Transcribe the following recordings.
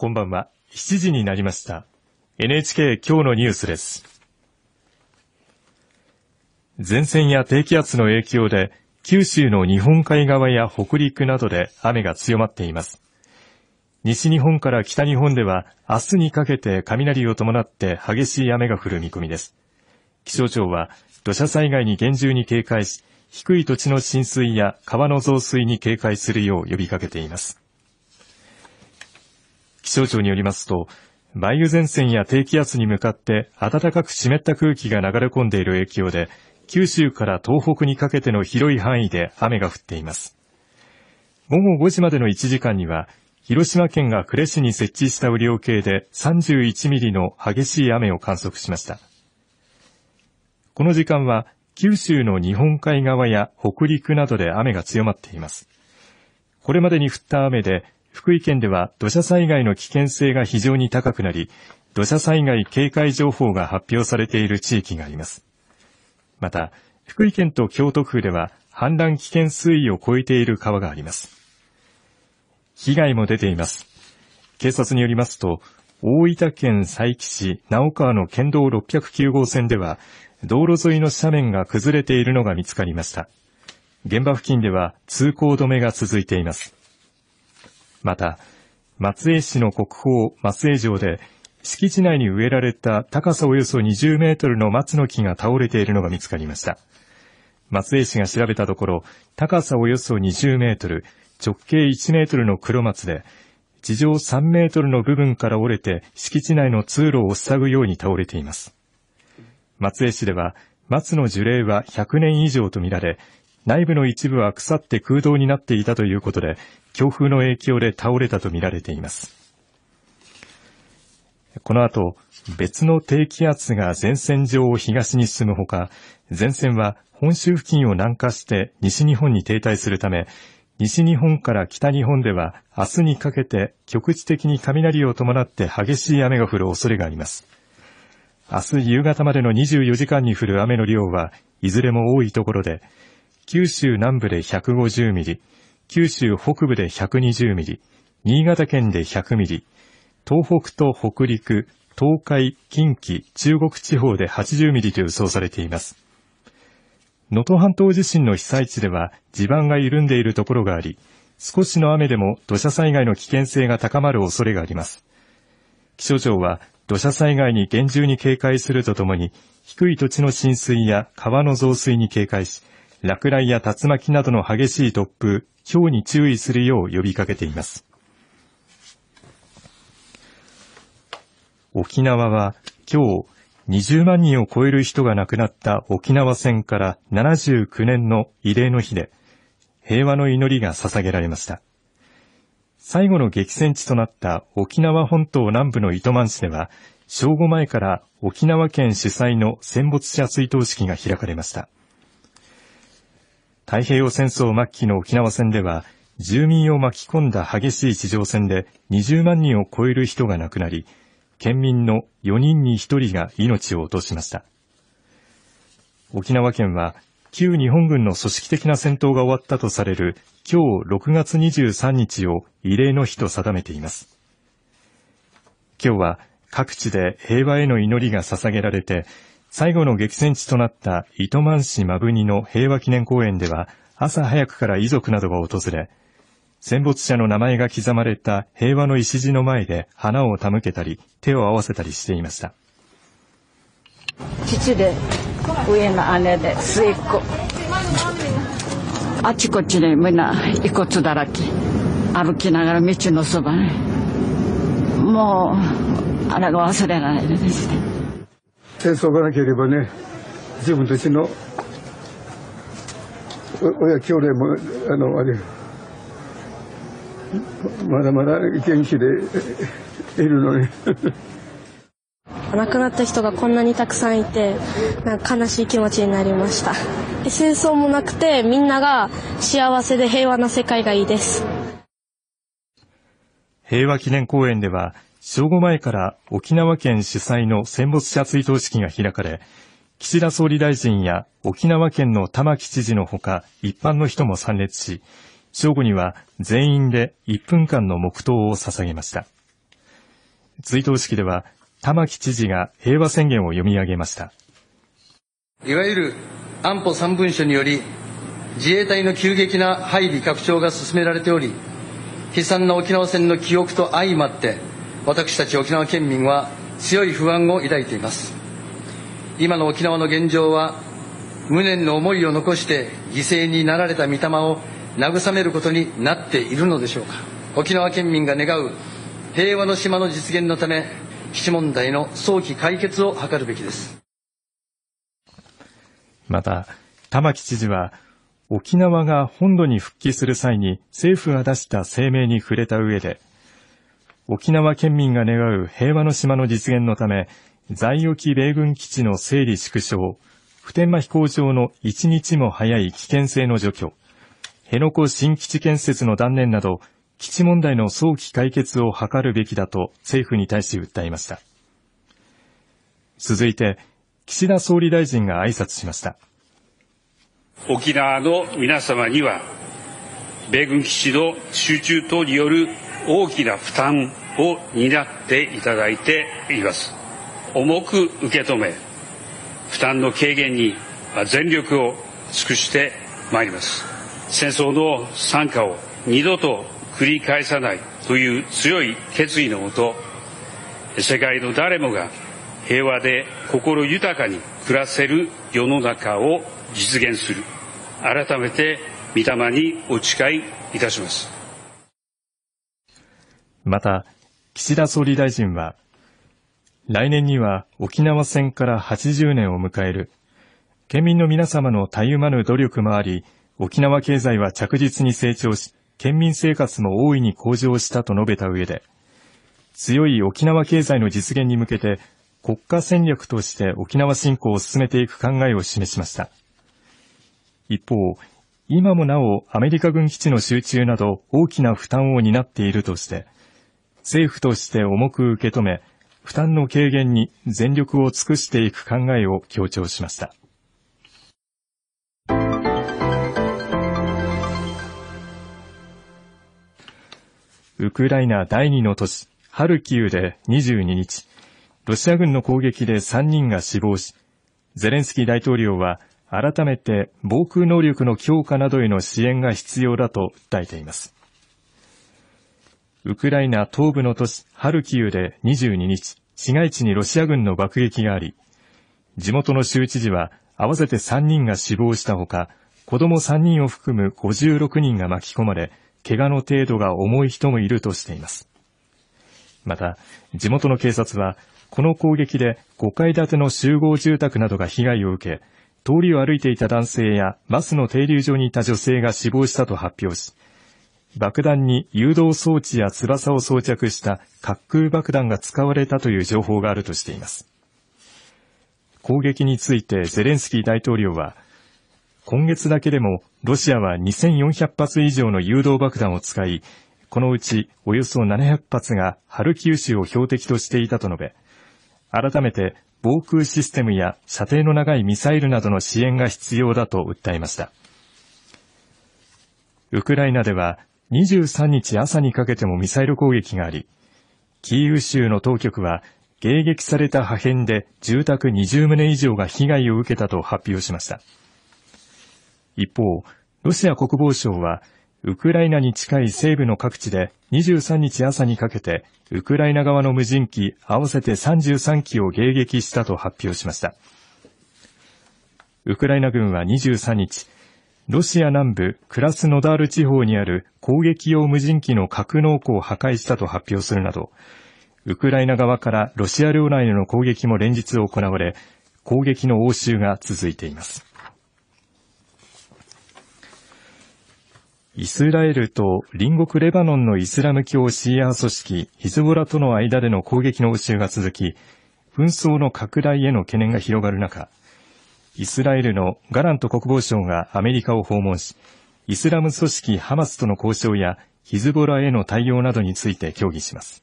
こんばんは。7時になりました。NHK 今日のニュースです。前線や低気圧の影響で、九州の日本海側や北陸などで雨が強まっています。西日本から北日本では明日にかけて雷を伴って激しい雨が降る見込みです。気象庁は土砂災害に厳重に警戒し、低い土地の浸水や川の増水に警戒するよう呼びかけています。気象庁によりますと、梅雨前線や低気圧に向かって暖かく湿った空気が流れ込んでいる影響で、九州から東北にかけての広い範囲で雨が降っています。午後5時までの1時間には、広島県が呉市に設置した雨量計で31ミリの激しい雨を観測しました。この時間は九州の日本海側や北陸などで雨が強まっています。これまでに降った雨で福井県では土砂災害の危険性が非常に高くなり、土砂災害警戒情報が発表されている地域があります。また、福井県と京都府では氾濫危険水位を超えている川があります。被害も出ています。警察によりますと、大分県佐伯市直川の県道609号線では、道路沿いの斜面が崩れているのが見つかりました。現場付近では通行止めが続いています。また、松江市の国宝松江城で、敷地内に植えられた高さおよそ20メートルの松の木が倒れているのが見つかりました。松江市が調べたところ、高さおよそ20メートル、直径1メートルの黒松で、地上3メートルの部分から折れて敷地内の通路を塞ぐように倒れています。松江市では、松の樹齢は100年以上とみられ、内部の一部は腐って空洞になっていたということで、強風の影響で倒れたとみられています。この後、別の低気圧が前線上を東に進むほか、前線は本州付近を南下して西日本に停滞するため、西日本から北日本では明日にかけて局地的に雷を伴って激しい雨が降る恐れがあります。明日夕方までの24時間に降る雨の量はいずれも多いところで、九州南部で150ミリ、九州北部で120ミリ、新潟県で100ミリ、東北と北陸、東海、近畿、中国地方で80ミリと予想されています。能登半島地震の被災地では地盤が緩んでいるところがあり、少しの雨でも土砂災害の危険性が高まる恐れがあります。気象庁は土砂災害に厳重に警戒するとともに、低い土地の浸水や川の増水に警戒し、落雷や竜巻などの激しい突風、氷に注意するよう呼びかけています。沖縄は今日20万人を超える人が亡くなった沖縄戦から79年の慰霊の日で平和の祈りが捧げられました。最後の激戦地となった沖縄本島南部の糸満市では正午前から沖縄県主催の戦没者追悼式が開かれました。太平洋戦争末期の沖縄戦では、住民を巻き込んだ激しい地上戦で20万人を超える人が亡くなり、県民の4人に1人が命を落としました。沖縄県は、旧日本軍の組織的な戦闘が終わったとされる今日6月23日を慰霊の日と定めています。今日は各地で平和への祈りが捧げられて、最後の激戦地となった糸満市摩文仁の平和記念公園では朝早くから遺族などが訪れ、戦没者の名前が刻まれた平和の礎の前で花を手向けたり手を合わせたりしていました。父で上の姉で末っ子。あちこちでみんな遺骨だらけ。歩きながら道のそばに。もう、あれが忘れられないですね。戦争がなければね自分たちの親兄弟もあのあれまだまだ元気でいるのに亡くなった人がこんなにたくさんいてなんか悲しい気持ちになりました。戦争もなくてみんなが幸せで平和な世界がいいです。平和記念公園では正午前から沖縄県主催の戦没者追悼式が開かれ、岸田総理大臣や沖縄県の玉城知事のほか一般の人も参列し、正午には全員で1分間の黙祷を捧げました。追悼式では玉城知事が平和宣言を読み上げました。いわゆる安保3文書により、自衛隊の急激な配備拡張が進められており、悲惨な沖縄戦の記憶と相まって、私たち沖縄県民は強い不安を抱いています。今の沖縄の現状は、無念の思いを残して犠牲になられた御霊を慰めることになっているのでしょうか。沖縄県民が願う平和の島の実現のため、基地問題の早期解決を図るべきです。また、玉城知事は、沖縄が本土に復帰する際に政府が出した声明に触れた上で、沖縄県民が願う平和の島の実現のため、在沖米軍基地の整理縮小、普天間飛行場の一日も早い危険性の除去、辺野古新基地建設の断念など、基地問題の早期解決を図るべきだと政府に対し訴えました。続いて、岸田総理大臣が挨拶しました。沖縄の皆様には、米軍基地の集中等による大きな負担を担っていただいています。重く受け止め、負担の軽減に全力を尽くしてまいります。戦争の惨禍を二度と繰り返さないという強い決意のもと、世界の誰もが平和で心豊かに暮らせる世の中を実現する。改めて御霊にお誓いいたします。また、岸田総理大臣は、来年には沖縄戦から80年を迎える。県民の皆様のたゆまぬ努力もあり、沖縄経済は着実に成長し、県民生活も大いに向上したと述べた上で、強い沖縄経済の実現に向けて、国家戦略として沖縄振興を進めていく考えを示しました。一方、今もなおアメリカ軍基地の集中など大きな負担を担っているとして、政府として重く受け止め、負担の軽減に全力を尽くしていく考えを強調しました。ウクライナ第二の都市、ハルキウで22日、ロシア軍の攻撃で3人が死亡し、ゼレンスキー大統領は改めて防空能力の強化などへの支援が必要だと訴えています。ウクライナ東部の都市ハルキウで22日、市街地にロシア軍の爆撃があり、地元の州知事は合わせて3人が死亡したほか、子供3人を含む56人が巻き込まれ、怪我の程度が重い人もいるとしています。また、地元の警察は、この攻撃で5階建ての集合住宅などが被害を受け、通りを歩いていた男性やバスの停留所にいた女性が死亡したと発表し、爆弾に誘導装置や翼を装着した滑空爆弾が使われたという情報があるとしています。攻撃についてゼレンスキー大統領は、今月だけでもロシアは2400発以上の誘導爆弾を使い、このうちおよそ700発がハルキウ州を標的としていたと述べ、改めて防空システムや射程の長いミサイルなどの支援が必要だと訴えました。ウクライナでは23日朝にかけてもミサイル攻撃があり、キーウ州の当局は迎撃された破片で住宅20棟以上が被害を受けたと発表しました。一方、ロシア国防省は、ウクライナに近い西部の各地で23日朝にかけて、ウクライナ側の無人機合わせて33機を迎撃したと発表しました。ウクライナ軍は23日、ロシア南部クラスノダール地方にある攻撃用無人機の格納庫を破壊したと発表するなど、ウクライナ側からロシア領内への攻撃も連日行われ、攻撃の応酬が続いています。イスラエルと隣国レバノンのイスラム教シーア派組織ヒズボラとの間での攻撃の応酬が続き、紛争の拡大への懸念が広がる中、イスラエルのガラント国防相がアメリカを訪問し、イスラム組織ハマスとの交渉やヒズボラへの対応などについて協議します。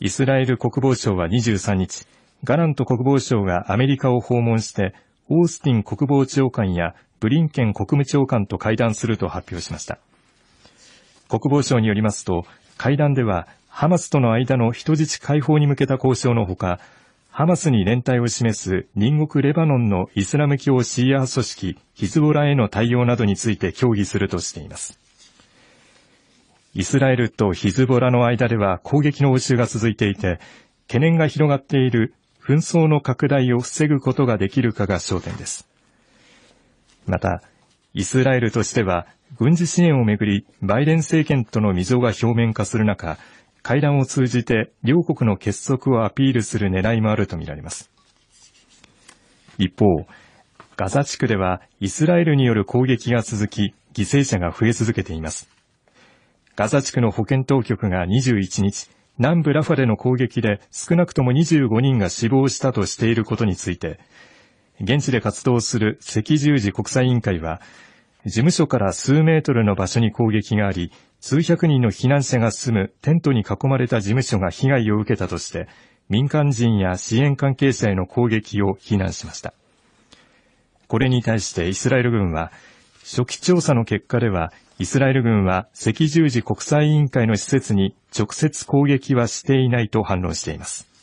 イスラエル国防省は23日、ガラント国防相がアメリカを訪問して、オースティン国防長官やブリンケン国務長官と会談すると発表しました。国防省によりますと、会談では、ハマスとの間の人質解放に向けた交渉のほか、ハマスに連帯を示す隣国レバノンのイスラム教シーア派組織ヒズボラへの対応などについて協議するとしています。イスラエルとヒズボラの間では攻撃の応酬が続いていて、懸念が広がっている紛争の拡大を防ぐことができるかが焦点です。また、イスラエルとしては軍事支援をめぐりバイデン政権との溝が表面化する中、会談を通じて両国の結束をアピールする狙いもあるとみられます。一方、ガザ地区ではイスラエルによる攻撃が続き、犠牲者が増え続けています。ガザ地区の保健当局が21日、南部ラファでの攻撃で少なくとも25人が死亡したとしていることについて、現地で活動する赤十字国際委員会は、事務所から数メートルの場所に攻撃があり、数百人の避難者が住むテントに囲まれた事務所が被害を受けたとして、民間人や支援関係者への攻撃を非難しました。これに対してイスラエル軍は、初期調査の結果では、イスラエル軍は赤十字国際委員会の施設に直接攻撃はしていないと反論しています。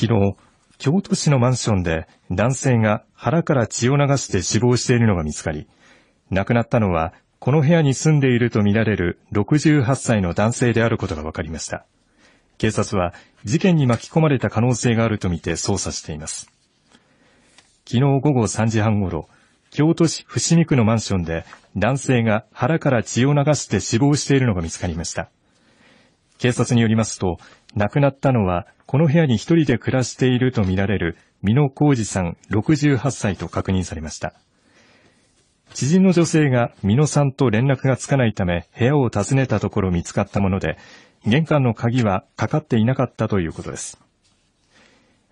昨日、京都市のマンションで男性が腹から血を流して死亡しているのが見つかり、亡くなったのはこの部屋に住んでいるとみられる68歳の男性であることが分かりました。警察は事件に巻き込まれた可能性があるとみて捜査しています。昨日午後3時半ごろ、京都市伏見区のマンションで男性が腹から血を流して死亡しているのが見つかりました。警察によりますと、亡くなったのはこの部屋に一人で暮らしているとみられる美濃浩二さん68歳と確認されました。知人の女性が美濃さんと連絡がつかないため部屋を訪ねたところ見つかったもので、玄関の鍵はかかっていなかったということです。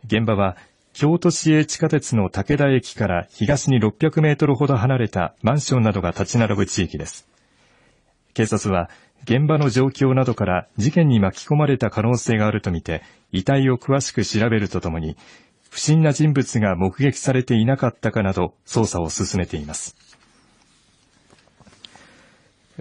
現場は京都市営地下鉄の武田駅から東に600メートルほど離れたマンションなどが立ち並ぶ地域です。警察は現場の状況などから事件に巻き込まれた可能性があるとみて遺体を詳しく調べるとともに不審な人物が目撃されていなかったかなど捜査を進めています。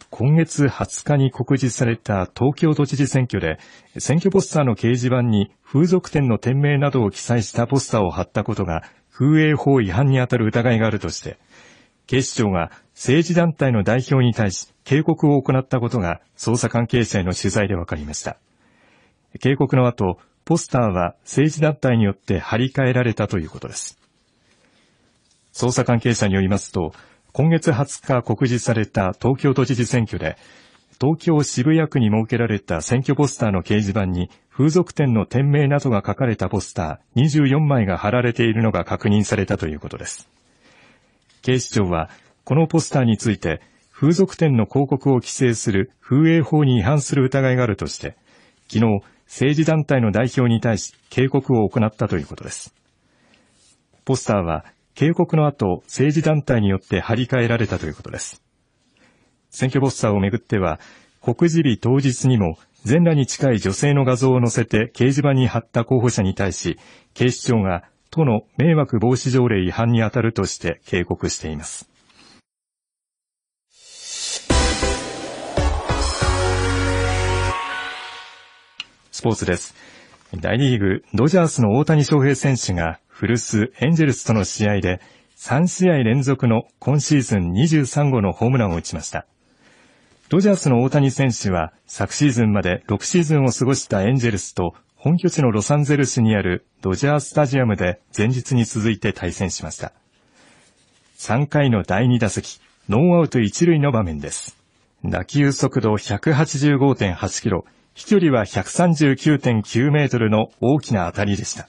今月20日に告示された東京都知事選挙で選挙ポスターの掲示板に風俗店の店名などを記載したポスターを貼ったことが風営法違反にあたる疑いがあるとして警視庁が政治団体の代表に対し警告を行ったことが捜査関係者への取材で分かりました。警告の後、ポスターは政治団体によって張り替えられたということです。捜査関係者によりますと、今月20日告示された東京都知事選挙で、東京渋谷区に設けられた選挙ポスターの掲示板に風俗店の店名などが書かれたポスター24枚が貼られているのが確認されたということです。警視庁は、このポスターについて、風俗店の広告を規制する風営法に違反する疑いがあるとして、昨日、政治団体の代表に対し警告を行ったということです。ポスターは、警告の後、政治団体によって張り替えられたということです。選挙ポスターをめぐっては、告示日当日にも全裸に近い女性の画像を載せて掲示板に貼った候補者に対し、警視庁が都の迷惑防止条例違反に当たるとして警告しています。スポーツです。大リーグ、ドジャースの大谷翔平選手が古巣エンジェルスとの試合で3試合連続の今シーズン23号のホームランを打ちました。ドジャースの大谷選手は昨シーズンまで6シーズンを過ごしたエンジェルスと本拠地のロサンゼルスにあるドジャースタジアムで前日に続いて対戦しました。3回の第2打席、ノーアウト1塁の場面です。打球速度185.8キロ、飛距離は139.9メートルの大きな当たりでした。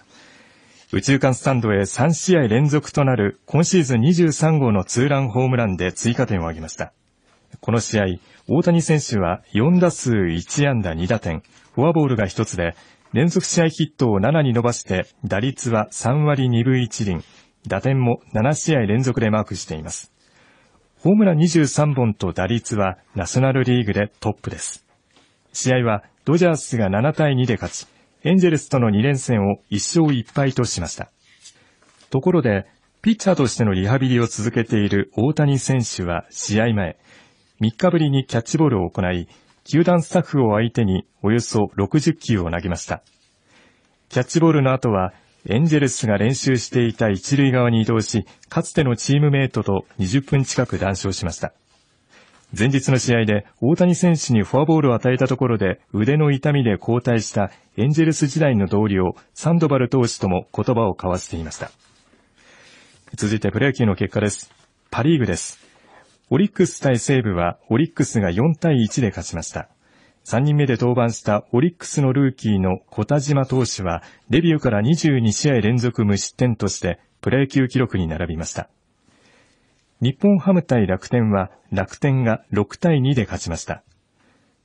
宇宙間スタンドへ3試合連続となる今シーズン23号のツーランホームランで追加点を挙げました。この試合、大谷選手は4打数1安打2打点、フォアボールが1つで連続試合ヒットを7に伸ばして打率は3割2分1厘、打点も7試合連続でマークしています。ホームラン23本と打率はナショナルリーグでトップです。試合はドジャースが7対2で勝ち、エンジェルスとの2連戦を1勝1敗としました。ところで、ピッチャーとしてのリハビリを続けている大谷選手は試合前、3日ぶりにキャッチボールを行い、球団スタッフを相手におよそ60球を投げました。キャッチボールの後は、エンジェルスが練習していた一塁側に移動し、かつてのチームメイトと20分近く談笑しました。前日の試合で大谷選手にフォアボールを与えたところで腕の痛みで交代したエンジェルス時代の同僚サンドバル投手とも言葉を交わしていました。続いてプロ野球の結果です。パリーグです。オリックス対西武はオリックスが4対1で勝ちました。3人目で登板したオリックスのルーキーの小田島投手はデビューから22試合連続無失点としてプロ野球記録に並びました。日本ハム対楽天は楽天が6対2で勝ちました。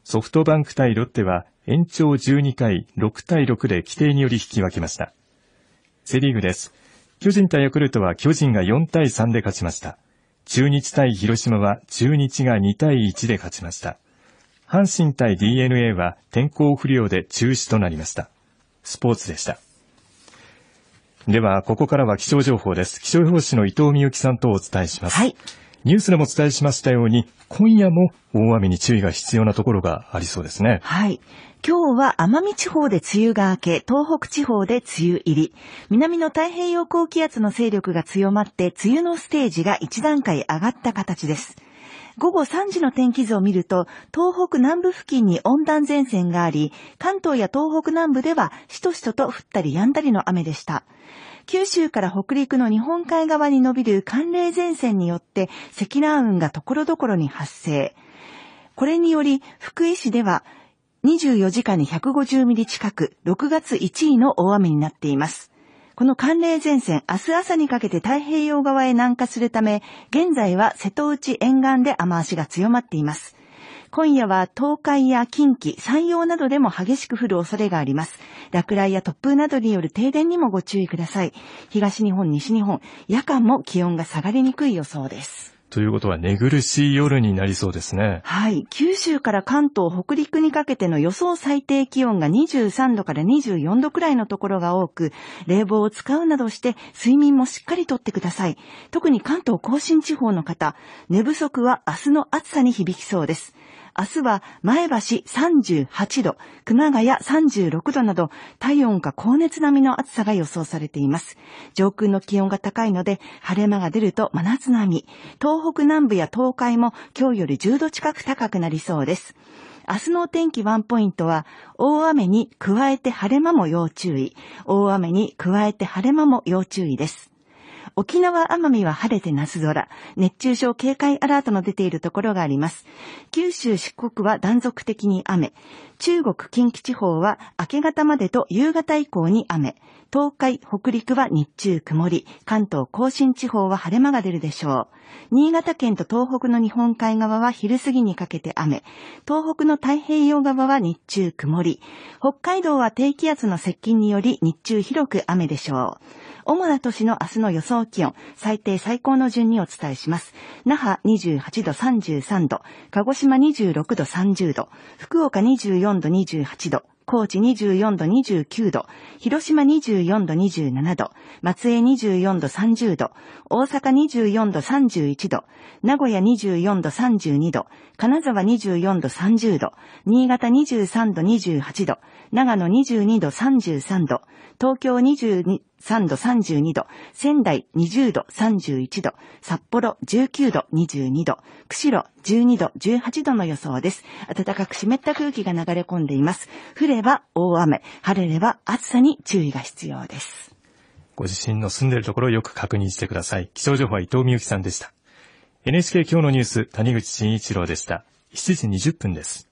ソフトバンク対ロッテは延長12回6対6で規定により引き分けました。セリーグです。巨人対ヤクルトは巨人が4対3で勝ちました。中日対広島は中日が2対1で勝ちました。阪神対 DNA は天候不良で中止となりました。スポーツでした。では、ここからは気象情報です。気象予報士の伊藤美幸さんとお伝えします。はい。ニュースでもお伝えしましたように、今夜も大雨に注意が必要なところがありそうですね。はい。今日は奄美地方で梅雨が明け、東北地方で梅雨入り。南の太平洋高気圧の勢力が強まって、梅雨のステージが一段階上がった形です。午後3時の天気図を見ると、東北南部付近に温暖前線があり、関東や東北南部ではしとしとと降ったり止んだりの雨でした。九州から北陸の日本海側に伸びる寒冷前線によって積乱雲が所々に発生。これにより、福井市では24時間に150ミリ近く、6月1位の大雨になっています。この寒冷前線、明日朝にかけて太平洋側へ南下するため、現在は瀬戸内沿岸で雨足が強まっています。今夜は東海や近畿、山陽などでも激しく降る恐れがあります。落雷や突風などによる停電にもご注意ください。東日本、西日本、夜間も気温が下がりにくい予想です。ということは寝苦しい夜になりそうですね。はい。九州から関東、北陸にかけての予想最低気温が23度から24度くらいのところが多く、冷房を使うなどして睡眠もしっかりとってください。特に関東甲信地方の方、寝不足は明日の暑さに響きそうです。明日は前橋38度、熊谷36度など体温が高熱並みの暑さが予想されています。上空の気温が高いので晴れ間が出ると真夏並み。東北南部や東海も今日より10度近く高くなりそうです。明日のお天気ワンポイントは、大雨に加えて晴れ間も要注意。大雨に加えて晴れ間も要注意です。沖縄奄美は晴れて夏空。熱中症警戒アラートの出ているところがあります。九州四国は断続的に雨。中国近畿地方は明け方までと夕方以降に雨。東海、北陸は日中曇り。関東甲信地方は晴れ間が出るでしょう。新潟県と東北の日本海側は昼過ぎにかけて雨。東北の太平洋側は日中曇り。北海道は低気圧の接近により日中広く雨でしょう。主な都市の明日の予想気温、最低最高の順にお伝えします。那覇28度33度、鹿児島26度30度、福岡24 24度28度、高知24度29度、広島24度27度、松江24度30度、大阪24度31度、名古屋24度32度、金沢24度30度、新潟23度28度、長野22度33度、東京22 3度32度、仙台20度31度、札幌19度22度、釧路12度18度の予想です。暖かく湿った空気が流れ込んでいます。降れば大雨、晴れれば暑さに注意が必要です。ご自身の住んでいるところをよく確認してください。気象情報は伊藤美幸さんでした。NHK 今日のニュース、谷口真一郎でした。7時20分です。